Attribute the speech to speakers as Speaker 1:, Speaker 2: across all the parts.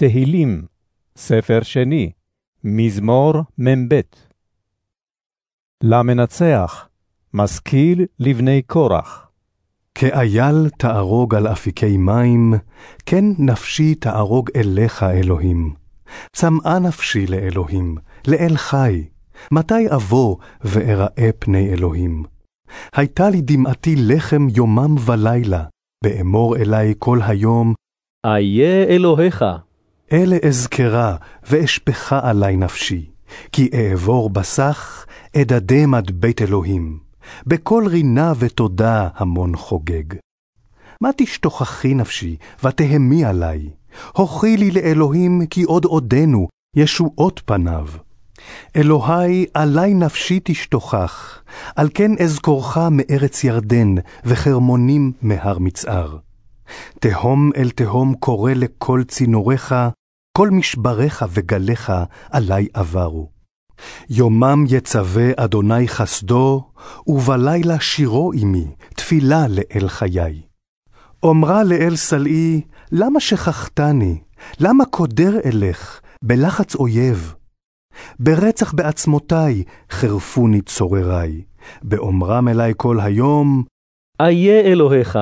Speaker 1: תהילים, ספר שני, מזמור מ"ב. למנצח, משכיל לבני קורח.
Speaker 2: כאייל תערוג על אפיקי מים, כן נפשי תערוג אליך, אלוהים. צמאה נפשי לאלוהים, לאל חי. מתי אבוא ואראה פני אלוהים? הייתה לי דמעתי לחם יומם ולילה, באמור אלי כל היום,
Speaker 3: איה אלוהיך,
Speaker 2: אלה אזכרה, ואשפכה עלי נפשי, כי אעבור בסך, אדדם עד בית אלוהים, בקול רינה ותודה המון חוגג. מה תשתוכחי נפשי, ותהמי עלי? הוכי לי לאלוהים, כי עוד עודנו, ישועות פניו. אלוהי, עלי נפשי תשתוכח, על כן אזכורך מארץ ירדן, וחרמונים מהר מצער. תהום אל תהום קורא לכל צינוריך, כל משבריך וגליך עלי עברו. יומם יצווה אדוני חסדו, ובלילה שירו עמי, תפילה לאל חיי. אומרה לאל סלעי, למה שכחתני? למה קודר אלך, בלחץ אויב? ברצח בעצמותי חרפוני צוררי, באומרם אלי כל היום,
Speaker 3: איה אלוהיך,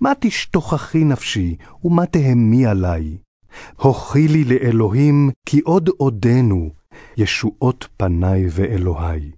Speaker 2: מה תשתוכחי נפשי, ומה תהמי עלי? הוכי לי לאלוהים, כי עוד עודנו, ישועות פניי ואלוהי.